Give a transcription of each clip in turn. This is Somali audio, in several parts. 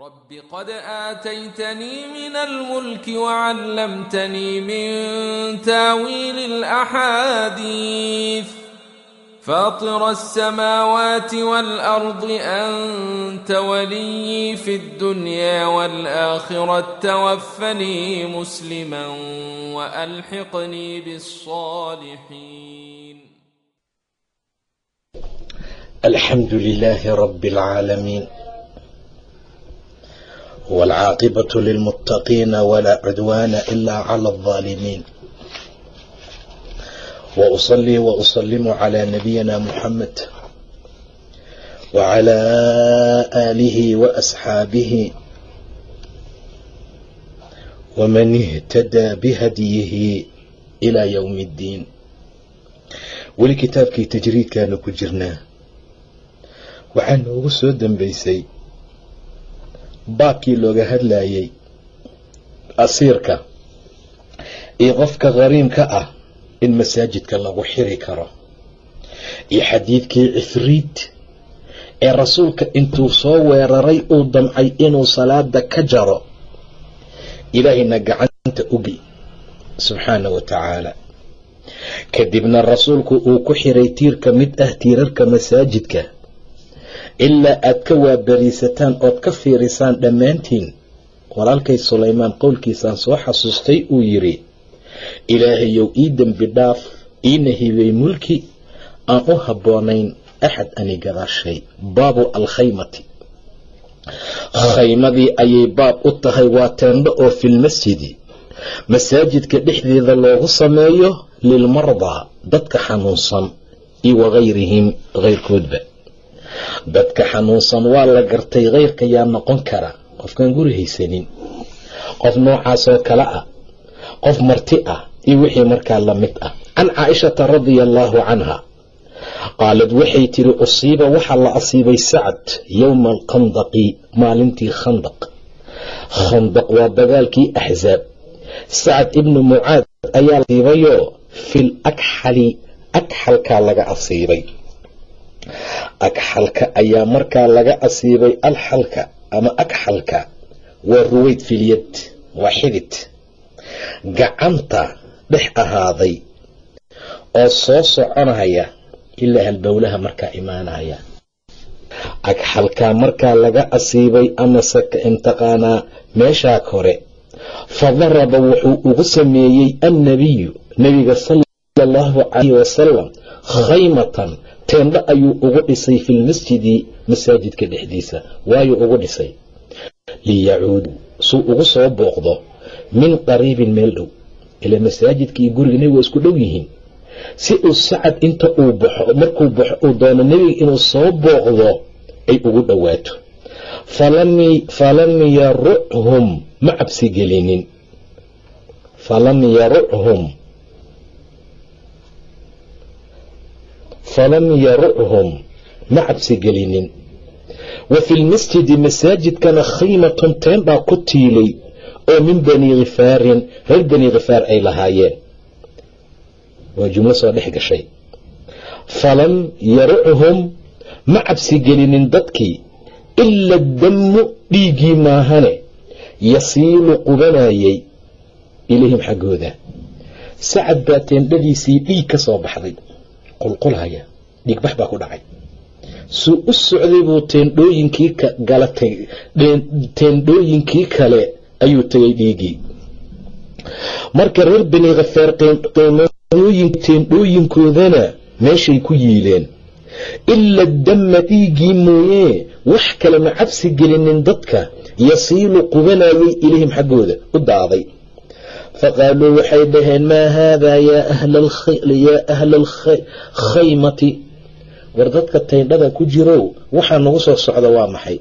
رب قد آتيتني من الملك وعلمتني من تاويل الأحاديث فاطر السماوات والأرض أنت ولي في الدنيا والآخرة توفني مسلما وألحقني بالصالحين الحمد لله رب العالمين والعاقبة للمتقين ولا عدوان إلا على الظالمين وأصلي وأسلم على نبينا محمد وعلى آله وأصحابه ومن اهتدى بهديه إلى يوم الدين ولكتابكي تجريد كان كجرناه waxaa noogu soo dambaysay baabkii looga hadlayay asiirka iyo qofka qariimka ah in masaajidka lagu xiri karo iyo xadiidkii cifriid ee rasuulka intuu soo weeraray uu damcay inuu salaada ka jaro ilaahayna gacanta ugi subxaana wa tacaala. Kadibna rasuulku uu ku xiray tiir ka mid ah tiirarka masaajidka ilaa aad ka waabariisataan ood ka fiirisaan dhammaantiin. Walaalkay sulaymaan qowlkiisaan soo xasuustay uu yidhi ilaahayow ii dembi dhaaf iina hibay mulki aan u habboonayn axad ani gadaashay baabu alkhaymati. Khaymadii ayay baab u tahay waa teendho oo filmasjidi masaajidka dhexdeeda loogu sameeyo lilmardaa dadka xanuunsan iyo wagayrihim keyrkoodba dadka xanuunsan waa la gartay keyrka yaa noqon kara. Qofkaan guri haysanin. Qof noocaasoo kale ah. Qof marti ah iyo wixii markaa la mid ah. Can caaishata radia allaahu canha qaalad waxay tiri usiiba waxaa la asiibay sacd yowma alkhandaqi maalintii khandaq. Khandaq waa dagaalkii axsaab sacad ibnu mucaad ayaa asiibayoo fil akxali agxalkaa laga asiibay agxalka ayaa markaa laga asiibay alxalka ama agxalka waa ruweyd filyad waa xidid. Gacanta dhex ahaaday oo soo soconaya ilaa halbowlaha markaa imaanaya agxalkaa markaa laga asiibay amase ka intaqaanaa meeshaa kore fa daraba wuxuu ugu sameeyey annabiyu nebiga sala allahu calayhi wasalam khaymatan teendho ayuu ugu dhisay filmasjidi masaajidka dhexdiisa. Waayu ugu dhisay liyacuudu suu ugu soo booqdo min qariibin meel dhow ila masaajidka iyo guriga nebiga isku dhow yihiin. Si uu sacad inta uu baxo markuu baxo uu doono nebiga inuu soo booqdo ay ugu dhowaato. Falam yaruchum ma cabsi gelinin. Falam yaruchum falam yaruchum ma cabsi gelinin wa fi lmasjidi masaajidkana khaymatun teendhaa ku tiilay oo min bani khifaarin reer bani khifaar ay lahaayeen waa jumlo soo dhex gashay falam yaruchum ma cabsi gelinin dadkii ila dammu dhiiggii maahane yasiilu qubanayay ilayhim xaggooda sacad baa teendhadiisii dhiig ka soo baxday qulqulhaya dhiigbax baa ku dhacay. Suu u socday buu teendhooyinkii galatay teendhooyinkii kale ayuu tegay dhiigii marka reer bani khafaar teendhooyinkoodana meeshay ku yiileen. Ila damma dhiiggii mooyee wax kale ma cabsi gelinin dadka yasiilu qubanayay ilayhim xaggooda. U daaday faqaaluu waxay dhaheen maa haadaa yaa ahla alkhaymati war dadka tayndhada ku jirow waxaa nagu soo socda waa maxay.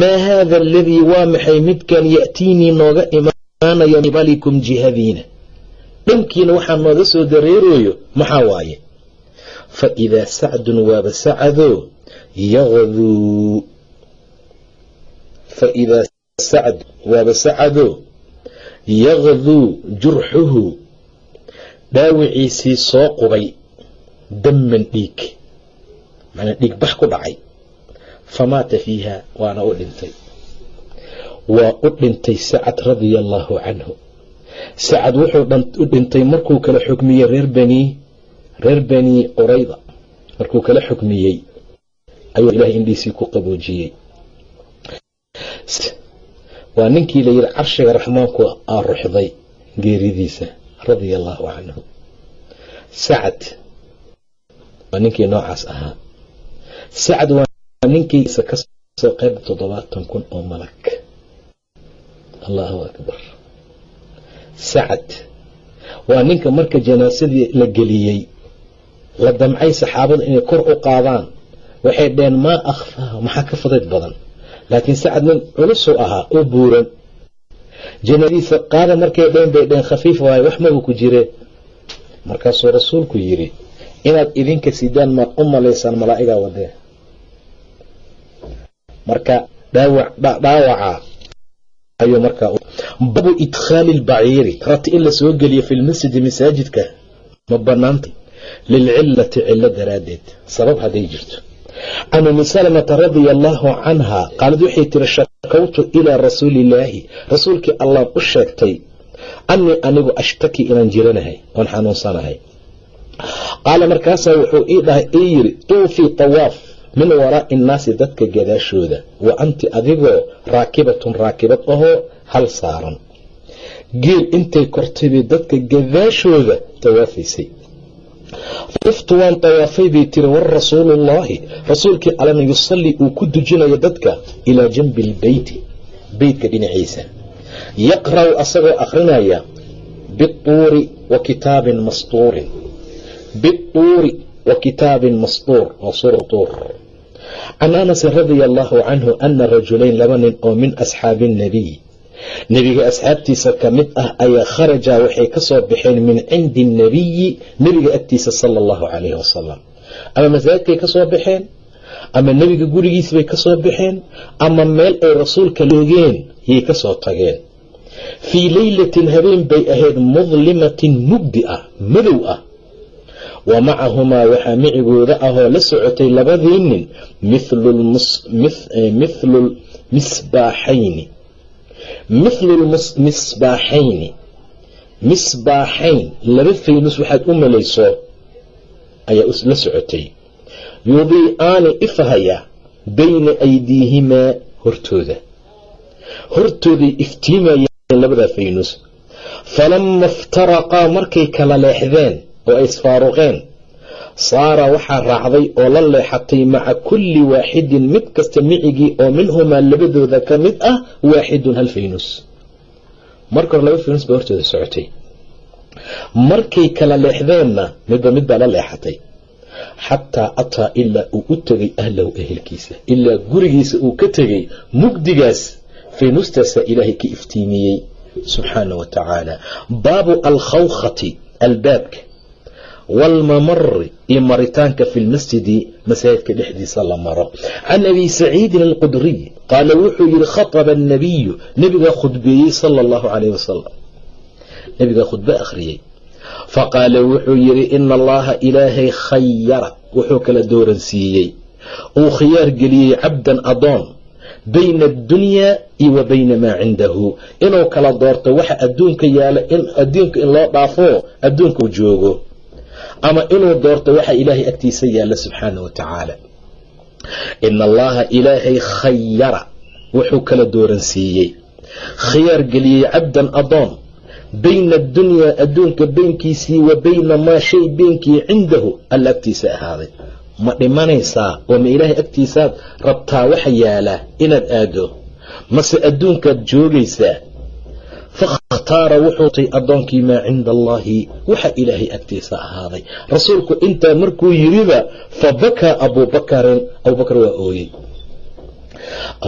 maa haada aladii waa maxay midkan ya'tiinii nooga imaanaya qibalikum jihadiina. Dhankiina waxaa nooga soo dareerayo maxaa waaye? Fa idaa sacdun waaba sacadoo yaqduu fa idaa waaba sacadoo yaqduu jurxuhu dhaawiciisii soo qubay damman dhiig. Macnaa dhiig bax ku dhacay. Famaata fiiha waana u dhintay. Waa u dhintay sacad radia allaahu canhu. Sacad wuxuu u dhintay markuu kala xukmiyey reer bani reer bani qurayda. Markuu kala xukmiyey ayuu ilahay indhiisii ku qaboojiyey waa ninkii la yidhi carshiga raxmaanku aa ruxday geeridiisa radia allaahu canhu. Sacad waa ninkii noocaas ahaa. Sacad waa ninkiisa ka soo qayb toddobaatan kun oo malag allahu akbar. Sacad waa ninka marka janaasadii la geliyey la damcay saxaabada inay kor u qaadaan waxay dheheen maa akhfaahu? Maxaa ka fudayd badan laakiin sacad nin culusuu ahaa oo buuran. Janaadiisa qaada markay dheen bay dheen khafiif waayo wax magu ku jireen markaasuu rasuulku yidhi inaad idinka sidaan maad u malaysaan malaa'igaa wadee. Marka dhaawaca ayuu markaa babu idkhaali lbaciiri rati in la soo geliyo fi lmasjidi masaajidka ma banaantay lilcilati cilo daraaddeed sabab hadday jirto can umi salamata radia allaahu canha qaalad waxay tiri shakawtu ilaa rasuuli illaahi rasuulkii allaan u sheegtay annii anigu ashtaki inaan jiranahay oon xanuunsanahay. Qaala markaasaa wuxuu ii dhahay ii yidhi tuufii tawaaf min waraa'i innaasi dadka gadaashooda wa anti adigoo raakibatun raakibad ahoo hal saaran. Geel intay kortaybay dadka gadaashooda tawaafaysay iftu waan tawaafay bay tiri war rasuuluullaahi rasuulkii allana yusallii uu ku dujinayo dadka ilaa janbi lbeyti beytka dhinaciisa. Yaqra'u asagoo akhrinaya bituuri wa kitaabin mastuurin. Bituuri wa kitaabin mastuur suura tuur. Can anasin radia allaahu canhu ana rajulayn laba nin oo min asxaabi innabiy nebiga asxaabtiisa ka mid ah ayaa kharajaa waxay ka soo baxeen min cindi annabiyi nebiga agtiisa sala allahu calayhi wasalam ama masaajidkay ka soo baxeen? Ama nebiga gurigiisbay ka soo baxeen? Ama meel ay rasuulka loogeen yay ka soo tageen? Fii leylatin habeen bay ahayd mudlimatin mugdi ah madow ah. Wa macahumaa waxaa micigooda ahoo la socotay labadii nin mithlu lmisbaaxayni mithlu lmisbaaxayni misbaaxayn laba faynus waxaad u malayso ayaa la socotay yudii'aani ifahaya bayna aydiihimaa hortooda hortooday iftiimayeen labadaa faynus falama iftaraqaa markay kala leexdeen oo ay isfaaruqeen saara waxaa raacday oo la leexatay maca kulli waaxidin mid kasta micigii oo minhumaa labadooda ka mid ah waaxidun hal faynus marka hore laba faynus baa hortooda socotay. Markay kala leexdeenna midba mid baa la leexatay. Xataa ataa ilaa uu u tegay ahlahu ehelkiisa ilaa gurigiisa uu ka tegay mugdigaas faynustaasaa ilaahay ka iftiimiyey subxaana wa tacaala. Baabu alkhawkhati albaabka waalmamari iyo maritaanka fi lmasjidi masaajidka dhexdiisa la maro can abi saciidin alqudriy qaala wuxuu yihi khaطba annabiyu nebigaa khudbeeyey sala allahu calayh wasalam nebigaa khudbe akhriyey faqaala wuxuu yidhi ina allaha ilaahay khayara wuxuu kala dooransiiyey uu khiyaar geliyey cabdan adoon bayna addunyaa iyo wa bayna maa cindahu inuu kala doorto waxa adduunka yaalla adduunka in loo dhaafo adduunka u joogo ama inuu doorto waxa ilaahay agtiisa yaalla subxaana wa tacaala. Ina allaha ilaahay khayara wuxuu kala dooransiiyey. Khiyaar geliyey cabdan adoon bayna addunyaa adduunka beynkiisii wa bayna maa shay beenkii cindahu alla agtiisa ahaaday. Ma dhimanaysaa oo ma ilaahay agtiisaad rabtaa waxa yaalaa inaad aado? Mase adduunkaad joogaysaa fakhtaara wuxuu tay addoonkii maa cinda allaahi waxa ilaahay agtiisa ahaaday rasuulku intaa markuu yiriba fa bakaa abuubakarin abubakar waa ooyey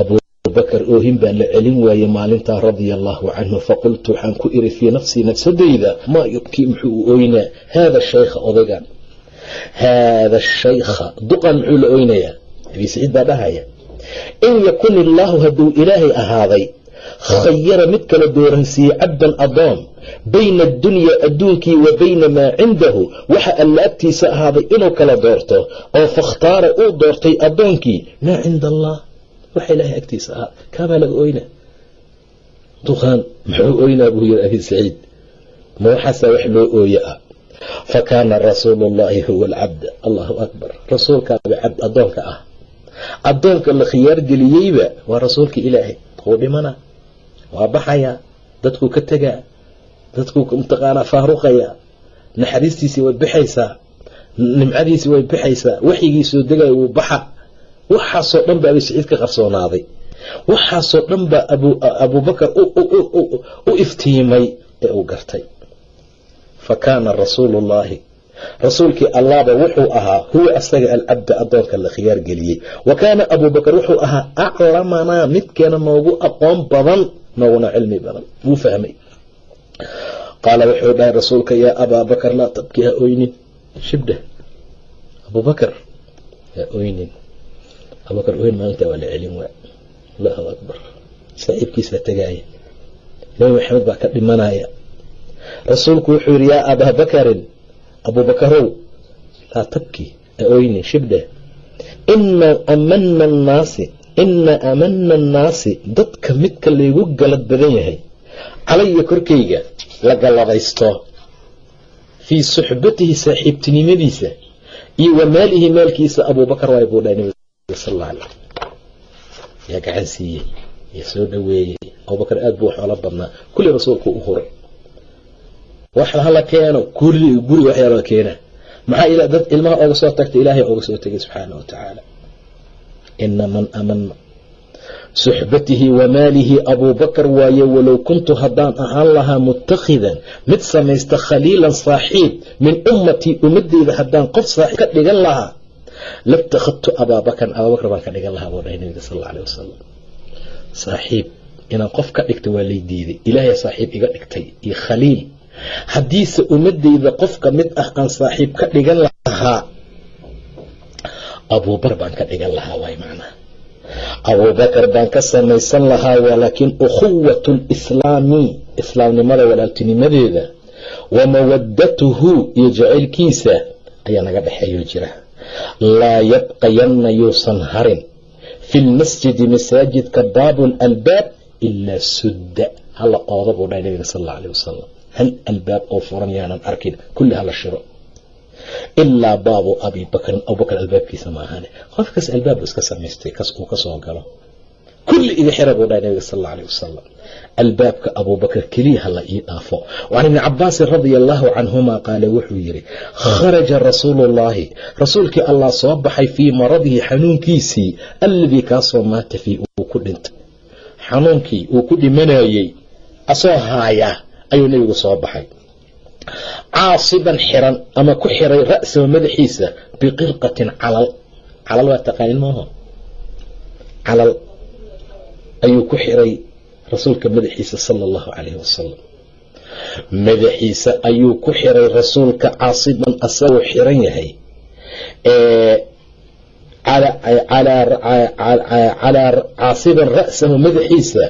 abubakar oohin baa la celin waayey maalintaa radia allaahu canhu faqultu waxaan ku iri fii nafsii nafsadayda maa yubkii muxuu u ooynaa haada shaykha odaygan haada shaykha duqan muxuu la oynayaa abi saciid baa dhahaya in yakun illaahu hadduu ilaahay ahaaday khayara mid kala dooransiiyey cabdan adoon bayna addunyaa adduunkii wa bayna maa cindahu. Waxa alla agtiisa ahaaday inuu kala doorto oo fakhtaara uu doortay addoonkii. Maa cinda allah waxa ilaahay agtiisa ahaa. Kaabaa laga oyna duqaan muxuu ooynaa buu yiri abi saciid? Ma waxaasaa wax loo ooye ah fa kaana rasuulu llaahi huwa alcabd allahu akbar. Rasuulkaaba cabd ah. Addoonka la khiyaar geliyeyba waa rasuulka ilaahay. Wuu dhimana waa baxayaa dadkuu ka tegaa dadkuu mataqaanaa faaruqayaa naxariistiisii way baxaysaa nimcadiisii way baxaysaa waxyigii soo degaya wuu baxa. Waxaasoo dhan ba abi saciid ka qarsoonaaday. Waxaasoo dhan baa abubakar u iftiimay ee uu gartay. Fa kaana rasuulu llaahi rasuulkii allaaba wuxuu ahaa huwa asaga alcabda adoonka la khiyaar geliyey. Wa kaana abubakar wuxuu ahaa aclamanaa midkeena noogu aqoon badan nooguna cilmi badan. Wuu fahmay. Qaala wuxuu dhahay rasuulka yaa abaa bakar laa tabki ha oynin shibdha abubakar ha oynin abubakar oyn maalinta waa la celin waa allahu akbar. Saaxiibkiisa tagaaya nabi maxamed baa ka dhimanaya. Rasuulku wuxuu yidhi yaa abaa bakarin abubakarow laa tabki ha oynin shibdha ina amana annaasi ina amana annaasi dadka midka laygu galad badan yahay. Calaya korkayga la galladaysto fii suxbatihi saaxiibtinimadiisa iyo wa maalihi maalkiisa abubakar waay buu dhahay nabiga sal alla alay yaa gacan siiyey yaa soo dhaweeyey. Abubakar aad buu xoolo badnaa. Kulli rasuulku u huray. Wax hala keeno kulli guri waxyaala keena maxaa dad ilmaha oga soo tagta ilaahay oga soo tegay subxaana wa tacaala ina man amana suxbatihi wa maalihi abubakar waaye walow kuntu haddaan ahaan lahaa mutakhidan mid samaysta khaliilan saaxiib min ummatii ummadeyda haddaan qof saaxiib ka dhigan lahaa labtakhadtu abaabakar abaabakar baan ka dhigan lahaa buu dhahay nabiga sal alay wasalam saaxiib inaan qof ka dhigta waa lay diiday ilaahay saaxiib iga dhigtay iyo khaliil haddiise ummadeyda qof ka mid ah aan saaxiib ka dhigan lahaa abuubakar baan ka dhigan lahaa waay macnaha abubakar baan ka samaysan lahaa walaakin ukhuwatu lislaami islaamnimada walaaltinimadeeda wa mawadatuhu iyo jacaylkiisa ayaa naga dhexeeyo jira. Laa yabqayanna yuusan harin. Fi lmasjidi masaajidka baabu albaab ilaa sudda. Hala ooda buu dhahay nabiga sal alla alih wasalam hal albaab oo furan yaanan arkin. Kulli hala shiro ilaa baabu abi bakrin abubakar albaabkiisa ma qofkaas albaab iska samaystay kas uu ka soo galo kulli iga xira buu dhahay nabiga sal alla alih wasalam albaabka abubakar keliya hala ii dhaafo can ibni cabaasin radia allaahu canhuma qaale wuxuu yidhi kharaja rasuulu llaahi rasuulkii allah soo baxay fii maradihi xanuunkiisii alladii kaasoo maata fii uu ku dhintay xanuunkii uu ku dhimanayey asoo haaya ayuu nebigu soo baxay caasiban xiran ama ku xiray ra'sahu madaxiisa biqirqatin calal. Calal waa taqaanin maaho calal ayuu ku xiray rasuulka madaxiisa sala allahu calayhi wasalam madaxiisa ayuu ku xiray rasuulka caasiban asagoo xiran yahay caasiban ra'sahu madaxiisa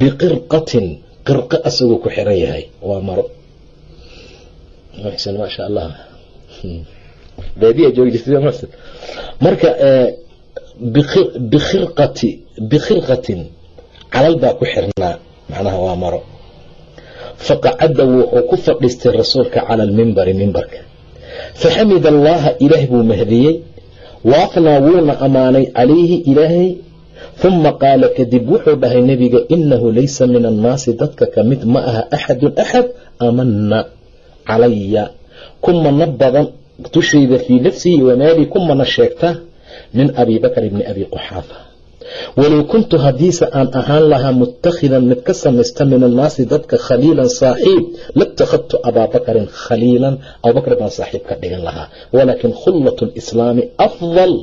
biqirqatin qirqo asagoo ku xiran yahay. Waa maro maasha allah baadiya joogjirta marka bikhirqati bikhirqatin calal baa ku xirnaa macnaha waa maro. Faqacada wuxuu ku fadhiistay rasuulka cala almimbari mimbarka faxamid allaha ilaah buu mahdiyey waafnaa wuuna ammaanay calayhi ilaahay huma qaala kadib wuxuu dhahay nebiga inahu laysa min annaasi dadka ka mid ma aha axadun axad amana calaya kumana badan dushayda fii nafsihi wamaalii kumana sheegta min abi bakr bni abi quxaafa. Walow kuntu haddiise aan ahaan lahaa mutakhidan mid ka samaysta min annaasi dadka khaliilan saaxiib latakhadtu abaabakarin khaliilan abubakr baan saaxiib ka dhigan lahaa. Walaakin khullat lislaami afdal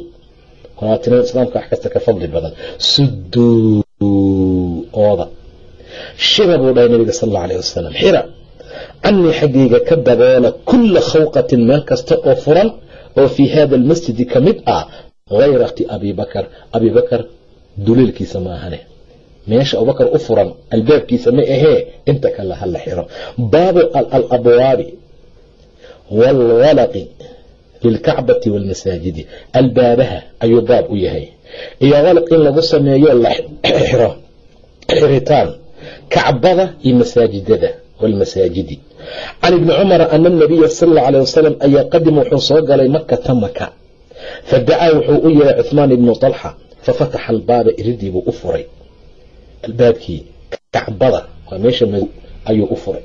islaamka wax kasta ka fadli badan. Suduu ooda shira buu dhahay nabiga sal alla wasalam xira canii xaggayga ka daboola kulla khawqatin meel kasta oo furan oo fii hada almasjidi ka mid ah hayrati abi bakar abi bakar duleelkiisa ma ahane meesha abubakar u furan albaabkiisa ma ahee inta kale hala xiro baabu alabwaabi waalwalaqi lilkacbati waalmasaajidi albaabaha ayuu baab u yahay iyo walaq in lagu sameeyo la xiro xiritaan kacbada iyo masaajidada walmasaajidi can ibni cumara ana nabiya sala allau aleh wasalam ayaa qadima wuxuu soo galay makata maka fadacaa wuxuu u yeeray cuhmaan ibnu talxa fafataxa albaaba iridii buu u furay albaabkii kacbada waa meesha madow ayuu u furay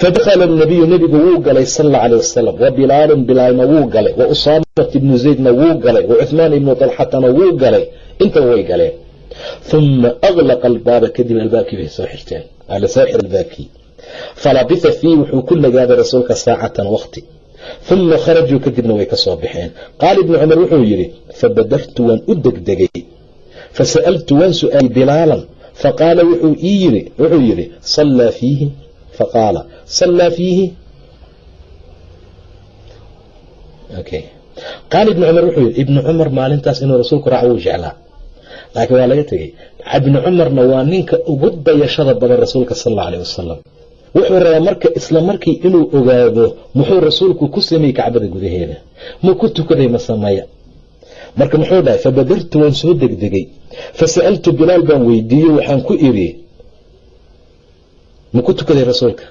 fadakhala nabiyu nebigu wuu galay sal alla aleh wasalam wa bilaalun bilaalna wuu galay wa usaamat ibnu zaydna wuu galay wa cuhmaan ibnu talxatana wuu galay intaba way galeen uma aglaqa albaaba kadib albaabkii bay soo xirteen waa la soo xira albaabkii falabitha fiihi wuxuu ku nagaaday rasuulka saacatan waqti uma kharajuu kadibna way ka soo baxeen qaala ibnu cumar wuxuu yidhi fabadartu waan u degdegay fasa'altu waan su'aalay bilaalan faqaala wuxuu yidhi sallaa fiihi faqaala sallaa fiihi qaala ibnu cumar wuxuu yidhi ibnu cumar maalintaas inuu rasuulku raaco wuu jeclaa laakiin waa laga tegey ibnu cumarna waa ninka ugu dayashada badan rasuulka sal alla aleh wasalam wuxuu rabaa marka isla markii inuu ogaado muxuu rasuulku ku sameeyey kacbada gudaheeda. Ma ku tukaday ma sameeya marka muxuu dhahay fabadartu waan soo degdegay. Fasa'altu bilaal baan weydiiye waxaan ku iri ma ku tukaday rasuulka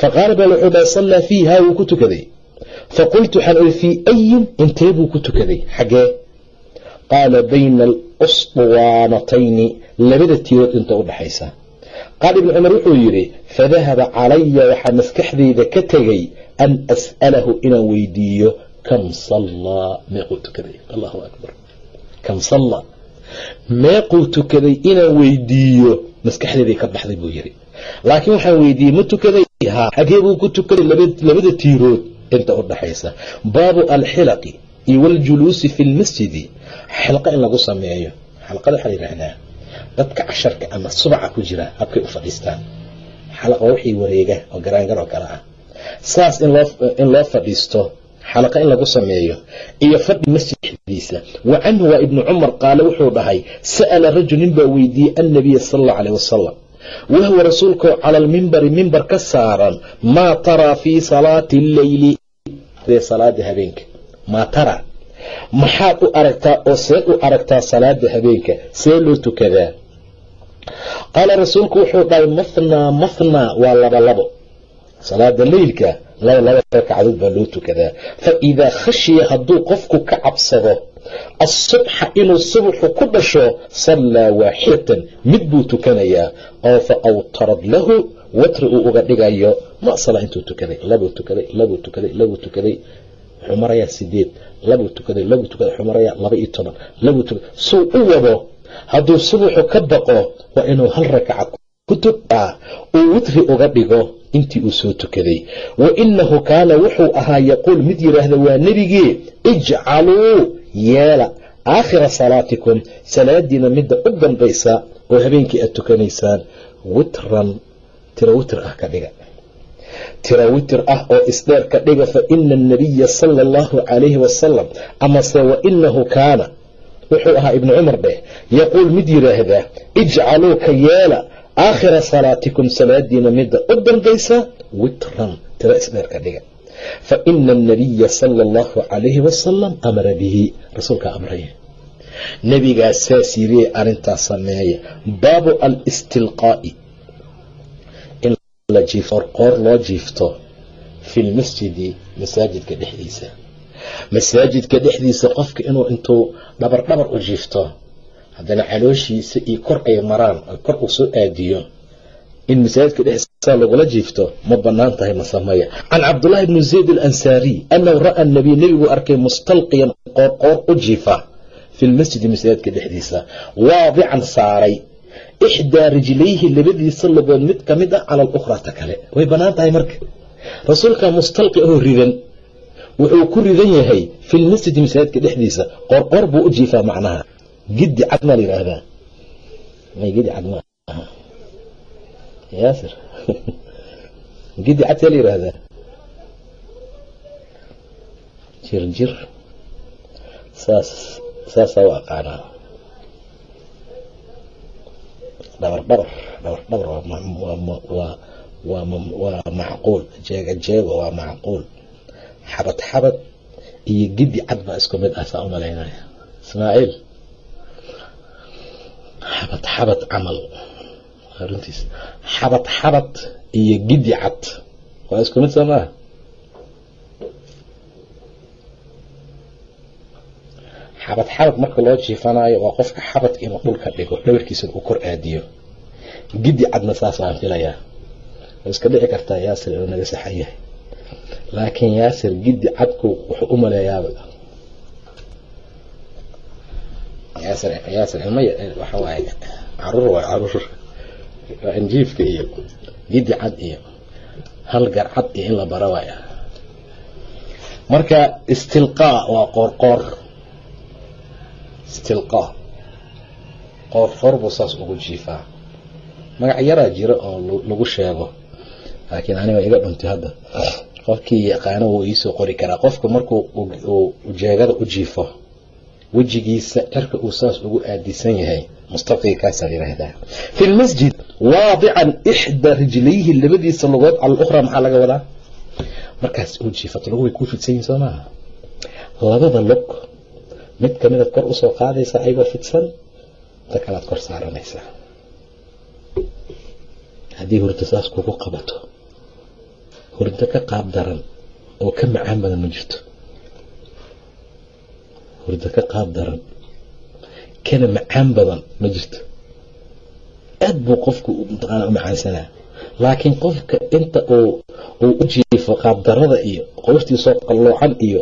faqaala bal wuxuu dhahay sallaa fiihi haa wuu ku tukaday. Faqultu waxaan iri fii ayin? Intee buu ku tukaday. Xaggee qaala bayna alusطuwaanatayni labada tiirood inta u dhaxaysa qaala ibnu cumar wuxuu yidhi fadahaba calaya waxaa maskaxdayda ka tegay an as'alahu inaan weydiiyo kam sallaa meequu tukaday? Allahu akbar. Kam sallaa meequu tukaday inaan weydiiyo? Maskaxdayday ka baxday buu yidhi. Laakiin waxaan weydiiyey ma tukaday haa xagee buu ku tukaday labada tiirood inta u dhaxaysa. Baabu alxilaqi iyo waljuluusi fi lmasjidi xilqa in lagu sameeyo. Xalqada waxaa yidhaahdaa dadka casharka ama subaca ku jira habkay u fadhiistaan. Xalaqa wixii wareega oo garaangar oo kale ah. Saas in loo fadhiisto xalaqa in lagu sameeyo iyo fadhi masjiddiisa wa canhu waa ibnu cumar qaale wuxuu dhahay sa'ala rajul nin baa weydiiyey annabiya sala allau aleh wasalam wahuwa rasuulkoo cala almimbari mimbar ka saaran maa taraa fii salaati alleyli salaada habeenka maa tara. Maxaad u aragtaa oo seed u aragtaa salaada habeenka? See loo tukadaa qaala rasuulku wuxuu dhahay mathnaa mathnaa waa laba labo. Salaada leylka laba laba ragcadood baa loo tukadaa. Fa idaa khashiya hadduu qofku ka cabsado asubxa inuu subuxu ku dhasho sallaa waaxidatan. Mid buu tukanayaa oo fa awtarad lahu watri uu uga dhigayo masala intuu tukaday labuu tukaday labuu tukaday labuu tukaday. Wuxuu marayaa sideed labuu tukaday labuu tukaday wuxuu marayaa laba iyo toban labuu tukaday. Suu u wado hadduu subuxu ka baqo waa inuu hal rakacad ku tukaa uu witri uga dhigo intii uu soo tukaday. Wa inahu kaana wuxuu ahaa yaquul mid yidhaahda waa nebigee ijcaluu yeela aakhira salaatikum. Salaadiina midda u dambaysa oo habeenkii aad tukanaysaan witran tiro witr ah ka dhiga. Tiro witr ah oo isdheer ka dhiga fa ina anabiya sala allahu calayhi wasalam amase wa inahu kaana wuxuu ahaa ibnu cumar dheh yaquul mid yidhaahdaa ijcaluu ka yeela aakhira salaatikum salaadiina midda u dambaysa witran tiro isdheer ka dhiga. Fa ina anabiya sala allahu calayhi wasalam amara bihi rasuulkaa amraya nebigaa saas yiriye arrintaas sameeya baabu alistilqaa'i. In qoor loo jiifto fi lmasjidi masaajidka dhexdiisa masaajidka dhexdiisa qofka inuu intuu dhabar dhabar u jiifto haddana calooshiisa iyo kor ay maraan kor uu soo aadiyo. In masaajidka dhexdiisa lagula jiifto ma bannaan tahay ma sameeya can cabdullaahi bni zayd alansaariy annahu ra'a nabiy nebiguu arkay mustalqiyan qoorqoor u jiifa fi lmasjidi masaajidka dhexdiisa. Waadican saaray. Ixdaa rijlayhi labadiisa lugood mid ka mid ah cala kale. Way bannaan tahay marka. Rasuulka mustalqi oo ridan wuxuu ku ridan yahay fi lmasjidi masaajidka dhexdiisa qoorqoor buu u jiifaa macnaha giddi cad maa la yidhaahdaa may giddi cad ma yaasir giddi cad la yidhaahdaa jir jir saas saasaa u aqaanaa dhabar dhabar dhabar dhabar waa macquul jeega jeego waa macquul xabad xabad iyo giddi cad baa isku mid ah saa u malaynaya. Ismaaciil. Xabad xabad camal. Runtiis. Xabad xabad iyo gidi cad. Waa isku mid soo maaha? Xabad xabad marka loo jiifanayo waa qofka xabadka inuu dhulka dhigo dhabarkiisana uu kor aadiyo. Gidi cadna saas waan filayaa. Way iska dhici kartaa yaasir inuu naga saxan yahay laakiin yaasir gidi cadku wuxuu u maleeyaaba yaasir ilma waxa waaye carruur waay carruur. Anjiifka iyo gidi cad iyo hal gar cad iyo in la bara waaya marka istilqaa waa qoorqoor. Istilqaa. Qoorqoor buu saas ugu jiifaa. Magac yaraa jira oo lagu sheego. Laakiin aniga iga dhuntay hadda qofkii yaqaano wuu iisoo qori karaa. Qofka markuu jeegada u jiifo wejigiisa cirka uu saas ugu aadisan yahay mustalqiga kaasaa yidhaahdaa fi lmasjid waadican ixda rijlayhi labadiisa lugood cala lukhraa maxaa laga wadaa? Markaas uu jiifato lagu way kuu fidsan yihiin soo labada lug mid kamidaad kor u soo qaadaysaa ayagoo fidsan inta kalaad kor saaranaysaa haddii hurdo saas kugu qabato hurdo ka qaab daran oo ka macaan badan ma jirto. Hurdo ka qaab daran kana macaan badan ma jirto. Aad buu qofku mataqaana u macaansanaa laakiin qofka inta uu uu u jiifo qaabdarada iyo qoftiisoo qalloocan iyo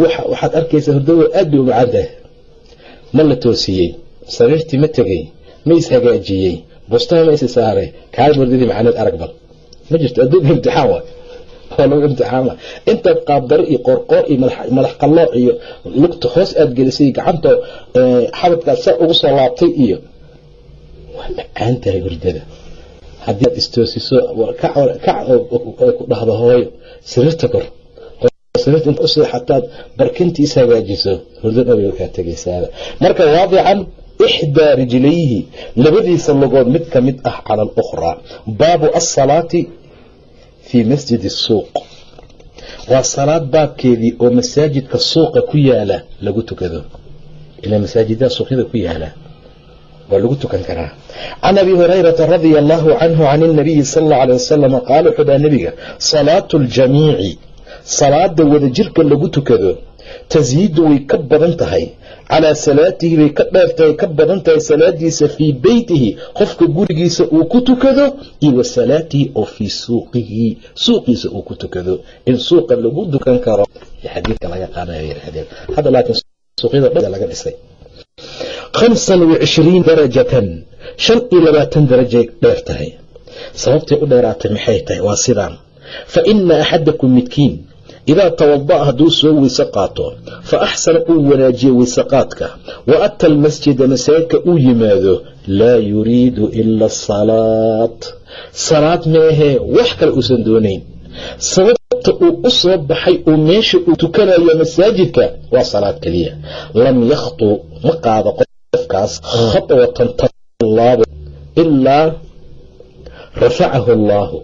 waxa waxaad arkaysaa hurdada aad bay u macaan tahay. Ma la toosiyey sariirtii ma tegey ma is hagaajiyey bustaha ma isi saaray kaal hurdadii macaaneed arag bal. Ma jirto adduunka imtixaan waay waa lagu imtixaama intaad qaabdaro iyo qoorqoor iyo madax qallooc iyo lugta hoos aad gelisay gacanta xabadkaad saa ugu soo laabtay iyo waa macaan hurdada haddii aad istoosiso ku dhahdo hooyo. Sariirta kor sariirta inta u sii xataad barkintiis hagaajiso. Hurdo kaa tegaysaaba marka waadican ixdaa rijlayhi labadiisa lugood mid ka ah cala alukhraa baabu asalaati fii masjidi suuq waa salaad baabkeedii oo masaajidka suuqa ku yaala lagu tukado ilaa masaajidada suuqyada ku yaala waa lagu tukan karaa can abi hurayrata radia allahu canhu can اnabiyi sal اllau alيه wasalam qaala wuxuu dhaha nebiga salaatu اljamiici salaada wadajirka lagu tukado tasyiidu way ka badan tahay calaa salaatihi bay ka dheertahay ka badan tahay salaadiisa fii beytihi qofka gurigiisa uu ku tukado iyo wa salaatihi oo fii suuqihi suuqiisa uu ku tukado. In suuqa lagu dukan karo xadiidka laga qaadanayo hadda laakiin suuqyada dhan laga dhisay. Khamsan wa darajatan shan iyo labaatan darajay dheer tahay. Sababtay u dheeraatay maxay tahay? Waa sidaan. Fa ina axadakum midkiin idaa tawada'a hadduu soo weyse qaato fa axsana uu wanaajiyo weyseqaadka wa ata almasjida masaajidka uu yimaado laa yuriidu ila asalaat salaad meehee wax kale uusan doonayn. Sababta uu u soo baxay uu meesha uu tukanayo masaajidka waa salaad keliya. Lam yakhtu ma qaado qofkaas khatwatan tallaabo ilaa rafacahu allaahu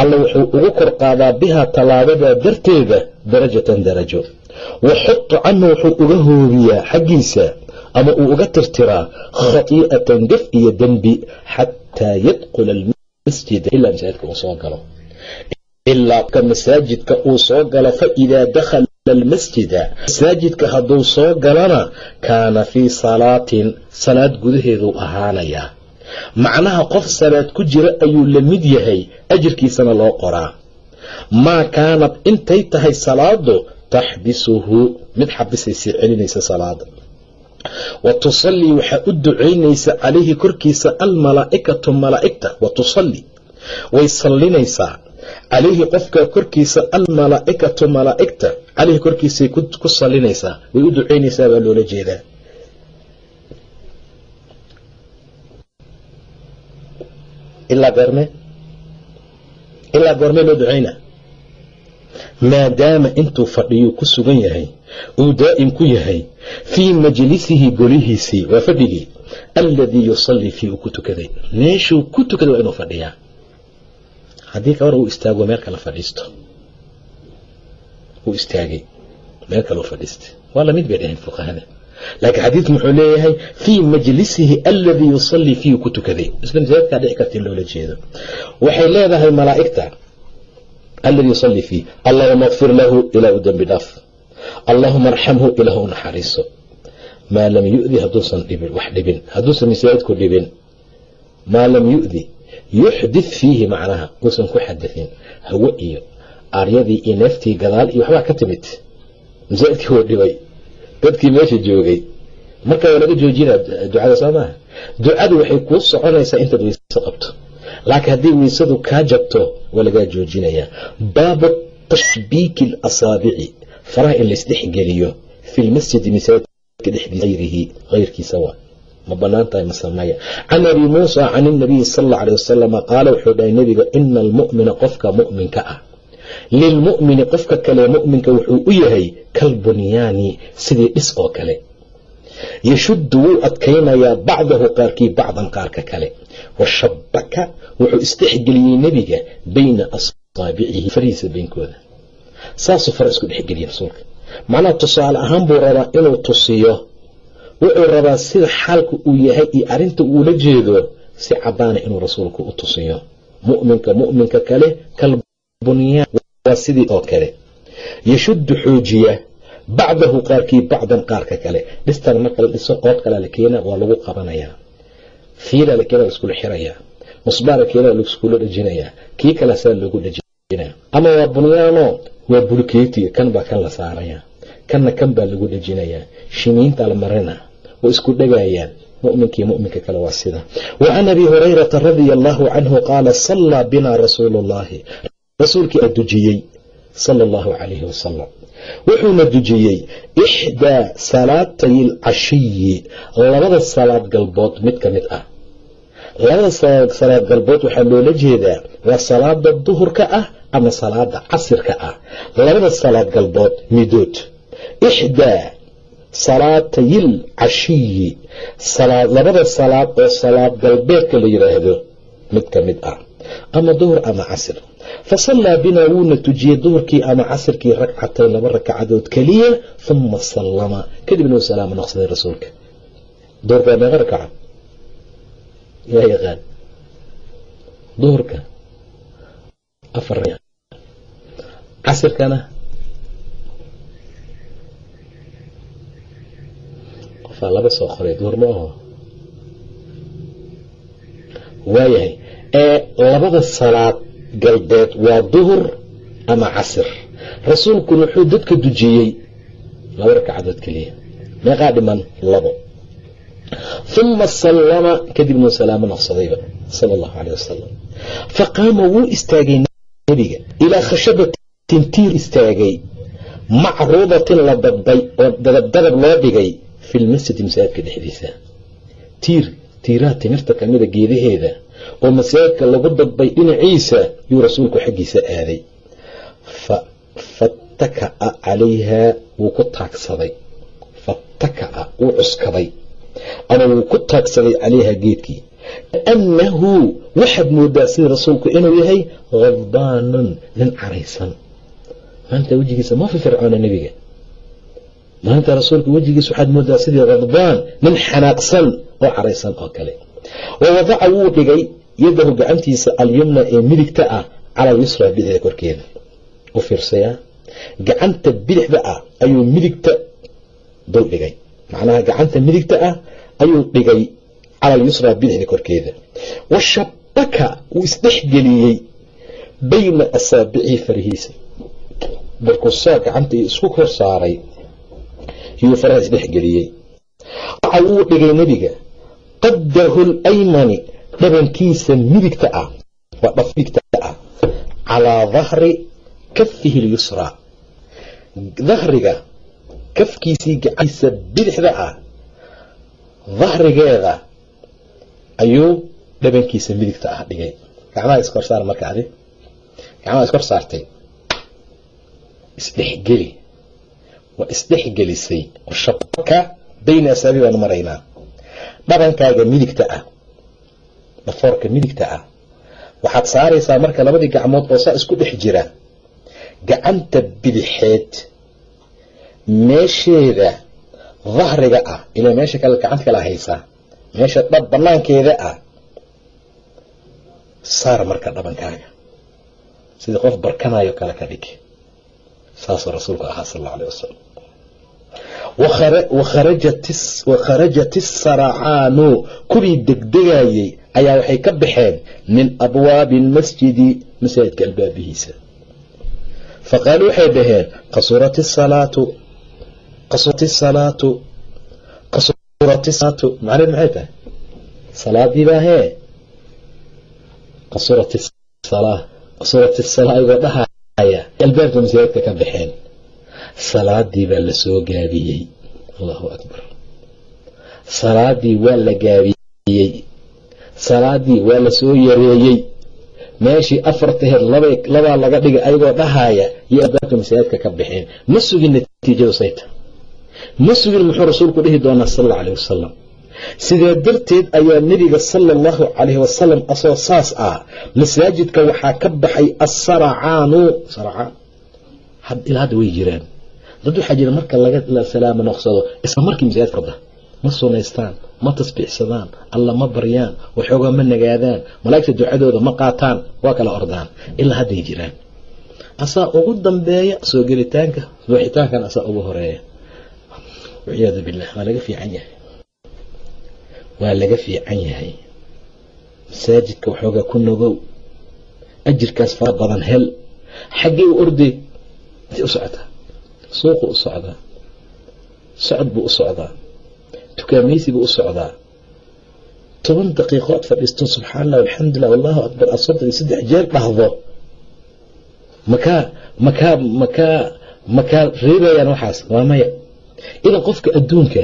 alla wuxuu ugu kor qaadaa bihaa tallaabadaa darteeda darajatan darajo. Wa xutu canhu wuxuu uga hoobiyaa xaggiisa ama uu uga tirtiraa khatii'atan gaf iyo dembi xataa yadkhula almasjida ilaa masaajidka uu soo galo. Ilaa ka masaajidka uu soo galo fa idaa dakhala almasjida masaajidka hadduu soo galana kaana fii salaatin salaad gudaheeduu ahaanayaa macnaha qof salaad ku jira ayuu la mid yahay ajirkiisana loo qoraa. Maa kaanad intay tahay salaadu taxbisuhu mid xabisaysay celinaysa salaada wa tusallii waxaa u ducaynaysa calayhi korkiisa almalaa'ikatu malaa'igta wa tusalli way sallinaysaa. Calayhi qofka korkiisa almalaa'ikatu malaa'igta calayhi korkiisay ku sallinaysaa way u ducaynaysaa baa loola jeedaa ilaa goorme ilaa goormee loo ducayna maadaama intuu fadhiyuu ku sugan yahay uu daa'im ku yahay fii majlisihi golihiisii waa fadhigii alladii yusallii fii uu ku tukaday meeshuu ku tukaday waa inuu fadhiyaa haddii kabar uu istaago meel kale fadhiisto uu istaagay meel kale u fadhiistay waa la mid bay dhaheen fuqahada laakiin xadiidku muxuu leeyahay fii majlisihi aladii yusallii fiihi ku tukaday dhici karta in loola jeedo. Waxay leedahay malaa'igta aladii yusallii fiih allahuma kfir lahu ilaa u dembi dhaaf. Allahuma arxamhu ilaah u naxariiso. Maa lam yu'di hadduusan dhibin wax dhibin. Hadduusan masaajidku dhibin. Maa lam yu'di yuxdith fiihi macnaha uusan ku xadain hawo iyo aaryadii iyo neeftii gadaal iyo waxbaa ka timid. Masaajidkii wuu dhibay dadkii meesha joogay marka waa laga joojinaa ducada soo maaha. Ducadu waxay kuu soconaysaa intaad weyse qabto. Laakiin haddii weysadu kaa jabto waa lagaa joojinayaa. Baabu tashbiiki alasaabici faraha in laysdhexgeliyo fi lmasjidi masaajidka dhexdiisa ayrihi hayrkiisa waa. Ma bannaan tahay masamaya can abi muusa can inabiyi sal alla alay wasalama qaala wuxuu dhahay nebiga ina almu'mina qofka mu'minka ah lilmu'mini qofka kale mu'minka wuxuu u yahay kalbunyaani sidii dhis oo kale yashuddu wuu adkaynayaa bacdahu qaarkii bacdan qaarka kale washabaka wuxuu isdhexgeliyey nebiga bayna asaabicihi farihiisa beynkooda saasuu fara isku dhexgeliya rasuulka macnaha tusaale ahaan buu rabaa inuu tusiyo wuxuu rabaa sida xaalka uu yahay iyo arinta uula jeedo si cadaana inuu rasuulku u tusiyo muminka muminka kale kalbunyaan waa sidii oo kale. Yashuddu xoojiya bacdahu qaarkii bacdan qaarka kale. Dhistan marka la dhiso qood kalea la keena waa lagu qabanayaa fiila la keena laiskula xirayaa musbaara keena laiskula dhejinayaa kii kale saa loogu dhejinaya ama waa bunyaano waa bulkeetiga kan baa kan la saaraya. Kanna kan baa lagu dhejinayaa shimiinta la marina way isku dhegayaan muminkii muminka kale waa sida. Wa abi hurayrata radia allahu canhu qaala sallaa binaa rasuulu llahi rasuulkii a dujiyey sala allahu calayhi wasalam wuxuuna dujiyey ixdaa salaatay alcashiyi labada salaad galbood mid ka mid ah. Labada salaad galbood waxaa loola jeedaa waa salaada duhurka ah ama salaada casirka ah. Labada salaad galbood midood. Ixdaa salaatayil cashiyi labada salaad oo salaad galbeedka la yidhaahdo mid ka mid ah ama duhur ama casir fa sallaa binaa wuuna tujiyey duhurkii ama casirkii ragcatayn laba ragcadood keliya huma sallama. Kadibna uu salaamo noqsaday rasuulka. Duhurka waa meeqa rakaca yaa yaqaan. Duhurka afar casirkana qofaa laba soo qoray. Duhur ma aho waayahay ee labada salaad galbeed waa duhur ama casir. Rasuulkuna wuxuu dadka dujiyey laba ragcadood keliya. Meeqaa dhiman labo. Uma sallama kadibna salaamo noqsadayba sala allahu caleyh wasalam fa qaama wuu istaagay nebiga. Ilaa khashabatin tiir istaagay. Macruudatin la dadbay oo dadab loo dhigay fi lmasjidi masaajidka dhexdiisa. Tiir tiiraha timirta kamida geedaheeda oo masaajidka lagu dadbay dhinaciisa yuu rasuulku xaggiisa aaday. Fataka'a calayhaa wuu ku taagsaday. Fataka'a wuu cuskaday. Ama wuu ku taagsaday calayhaa geedkii. Kaannahu waxaad moodaa sida rasuulku inuu yahay khadbaanun nin caraysan. Maanta wejigiisa ma firfircoona nebiga. Maanta rasuulka wejigiisa waxaad moodaa sidii khadbaan nin xanaaqsan oo caraysan oo kale wa wadaca wuu dhigay yadahu gacantiisa alyumna ee midigta ah cala alyusra bidixda korkeeda. U fiirsayaa gacanta bidixda ah ayuu midigta dul dhigay. Macnaha gacanta midigta ah ayuu dhigay cala alyusra bidixda korkeeda. Wa shabaka wuu isdhexgeliyey bayna asaabicihi farihiisa. Barkusaa gacanta isku kor saaray yuu faraha isdhexgeliyey. Waxa wuu dhigay nebiga qadahu laymani dhabankiisa midigta ah waa dhaf midigta ah. Calaa dahri kafihi lyusraa dahriga kafkiisii gacantiisa bidixda ah dahrigeeda ayuu dhabankiisa midigta ah dhigay. Gacmaha iskor marka adi gacmaha iskor saartay. Isdhexgeli. Waa isdhexgelisay. Shabaka bayna asaabi baan maraynaa dhabankaaga midigta ah dhafoorka midigta ah. Waxaad saaraysaa marka labadii gacmood oo saa isku dhex jira gacanta bidixeed meesheeda dahriga ah ilaa meesha kale gacanta kala haysaa meesha dhab banaankeeda ah saar marka dhabankaaga. Sidii qof barkanayo kale ka dhig. Saasuu rasuulku ahaa sal alla alay wasalam wakharajat isaracaanu kuwii degdegayey ayaa waxay ka baxeen min abwaabi almasjidi masaajidka albaabihiisa faqaaluu waxay dhaheen macnaheed maxay tahay salaadii baa hee qasurat salaa igoo dhahaya albaabka masaajidka ka baxeen salaadii baa la soo gaabiyey. Allahu akbar. Salaadii waa la gaabiyey. Salaadii waa la soo yareeyey. Meeshii afartaheed labaa laga dhigay ayagoo dhahaya iyo albaabka masaajidka ka baxeen ma sugin natiijadu sayta. Ma sugin muxuu rasuulku dhihi doonaa sal alla alayh wasalam sidee darteed ayaa nebiga sala allahu calayhi wasalam asoo saas ah masaajidka waxaa ka baxay assaracaanu. Saracaan ilaa hadda way jiraan dad waxaa jira marka laga salaamo noqsado isla markii masaajidka orda ma sunaystaan ma tasbiixsadaan alla ma baryaan waxoogaa ma nagaadaan malaa'igta ducadooda ma qaataan waa kala ordaan ilaa hadday jiraan. Asaa ugu dambeeya soo gelitaanka buuxitaankan asaa ugu horreeya. Walciyaadu billah waa laga fiican yahay. Waa laga fiican yahay. Masaajidka waxoogaa ku nogow. Ajirkaas fara badan hel. Xaggee u orday intay u socotaa suuqu u socdaa socod buu u socdaa tukaamaysi buu u socdaa. Toban daqiiqood fadhiisto subxaan allah alxamdulilah allahu akbar aad soddon iyo saddex jeer dhahdo makaa makaa makaa makaa reebayaan waxaas waa maya. Idan qofka adduunka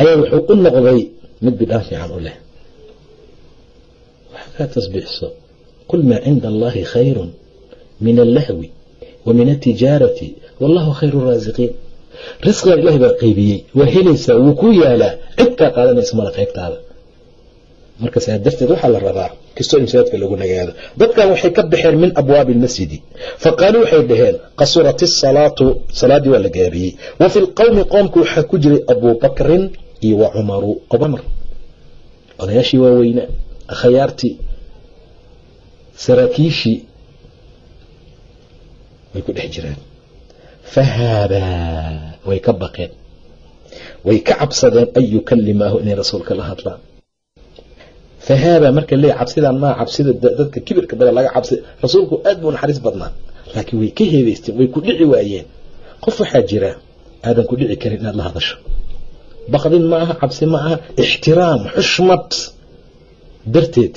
ayaa wuxuu u noqday mid bidhaan fiican u leh. Waxa kaa tasbiixso qul maa cinda allahi khayru min allahwi wa min altijaarati wallahu khayru raasiqiin risqigan ilahay baa qaybiyey waa helaysaa wuu ku yaalaa cid kaa qaadanaysa mala qaybtaada marka saa darteed waxaa la rabaa kastoo in masaajidka lagu nagaado. Dadkan waxay ka baxeen min abwaabi almasjidi. Faqaaluu waxay dhaheen qasurat isalaatu salaaddii waa la gaabiyey. Wa fi lqowmi qoomka waxaa ku jiray abubakrin iyo wa cumaru cumar odayaashii waaweynaa akhayaartii saraakiishii way ku dhex jiraan fahaabaa way ka baqeen. way ka cabsadeen an yukalimaahu inay rasuulka la hadlaan. fahaabaa marka leey cabsidaan maa cabsida dadka kibirka badan laga cabsi rasuulku aad buu naxariis badnaa. laakiin way ka heebaysteen way ku dhici waayeen. qof waxaa jira aadan ku dhici karin inaad la hadasho. baqdin ma aha cabsi ma aha ixtiraam xushmad. darteed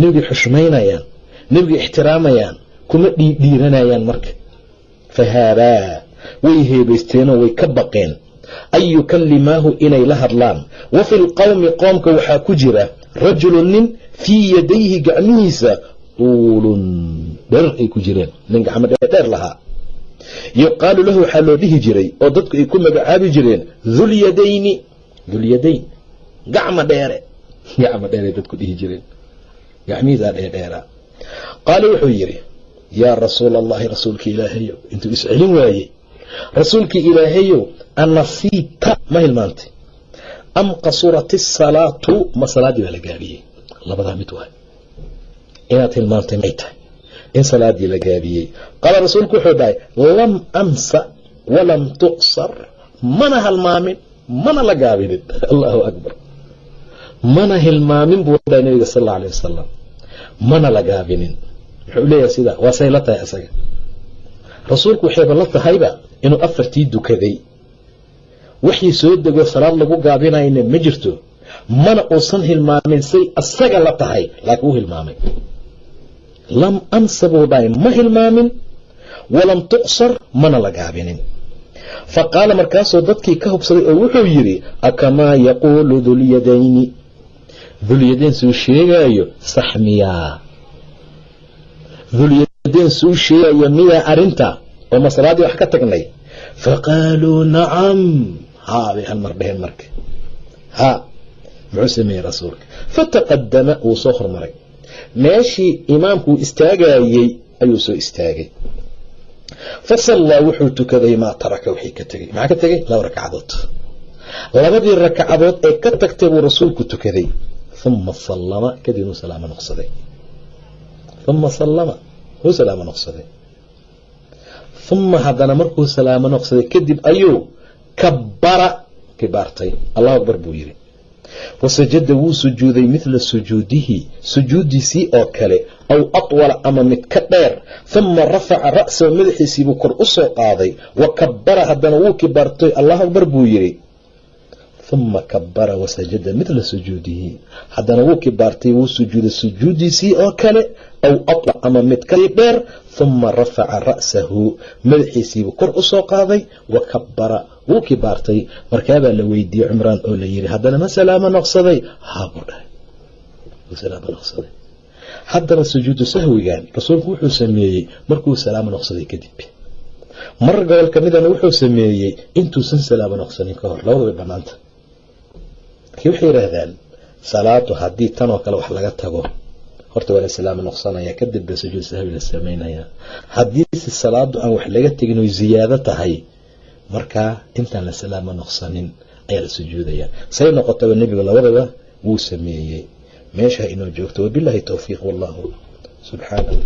nebigay xushmaynayaan nebigay ixtiraamayaan kuma dhiidhiiranayaan marka fahaabaa way heebaysteenoo way ka baqeen. an yukalimaahu inay la hadlaan wa fi lqowmi qoomka waxaa ku jira rajulu nin fii yadayhi gacmihiisa tuulun dherar ay ku jireen nin gacmo dheerdheer lahaa yuqaalu lahu waxaa loo dhihi jiray oo dadku ay ku magacaabi jireen dulyadayni dulyadayn gacma dheere gacma dheeray dadku dhihi jireen gacmihiisaa dheerdheeraa qaala wuxuu yidhi yaa rasuula allahi rasuulka ilaahayow intuu iscelin waayey rasuulkii ilaahayow anasiita ma hilmaantay am qasurat isalaatu ma salaaddii baa la gaabiyey. Labadaa mid waay. Inaad hilmaantay may tahay. In salaadii la gaabiyey. Qaala rasuulku wuxuu dhahay lam amsa walam tuqsar mana halmaamin mana la gaabinin. Allahu akbar. Mana hilmaamin buu nabiga sal alla alay wasalam mana la gaabinin wuxuu leeyahay sidaa waasay la tahay isaga rasuulku waxayba la tahayba inuu afartii dukaday. Waxii soo dego salaad lagu gaabinayna ma jirto. Mana uusan hilmaamin say asaga la tahay laakiin wuu hilmaamay. Lam amsa buu dhahay ma hilmaamin walam tuqsar mana la gaabinin. Fa qaala markaasuu dadkii ka hubsaday oo wuxuu yidhi akamaa yaquulu dulyadayni dulyadayn suu sheegaayo sax miyaa dulyadayn suu sheegayo miyaa arinta oo masalaadii wax ka tagnay. Faqaaluu nacam haa bay hal mar dheheen marka. Ha muxuu sameeyey rasuulka. Fataqadama wuu soo hormaray. Meeshii imaamkuu istaagayey ayuu soo istaagay. Fasallaa wuxuu tukaday maa taraka wixii ka tegey maxaa ka tegey laba ragcadood labadii rakacadood ee ka tagtay buu rasuulku tukaday. Uma sallama kadibnuu salaamo noqsaday uma sallama wuu salaamo noqsaday uma haddana markuu salaamo noqsaday kadib ayuu kabara kibaartay allahu akbar buu yidhi wasajada wuu sujuuday midla sujuudihi sujuudiisii oo kale aw atwala ama mid ka dheer huma rafaca ra'sahu madaxiisiibuu kor u soo qaaday wa kabara haddana wuu kibaartay allahu akbar buu yidhi huma kabara wasajada midla sujuudihi haddana wuu kibaartay wuu sujuuday sujuudiisii oo kale aw atla ama mid ka dheer huma rafaca ra'sahu madaxiisiibuu kor u soo qaaday wa kabara wuu kibaartay markaabaa la weydiiyey cumraan oo la yidhi haddana ma salaamo noqsaday haabuu dhahay haddana sujuudu sahwigan rasuulku wuxuu sameeyey markuu salaamo noqsaday kadib mar gobol ka wuxuu sameeyey intuusan salaamo noqsanin ka hor labada way banaanta markii waxay yidhaahdaan salaadu haddii tanoo kale wax laga tago horta waa la salaamo noqsanaya kadib ba sujuud sahwi la sameynaya. Haddiise salaadu aan wax laga tegin oy ziyaado tahay markaa intaan la salaamo noqsanin ayaa la sujuudaya. Say noqotaba nebigu labadaba wuu sameeyey. Meesha inoo joogto wabilaahi towfiiq wallahu subxaana wataala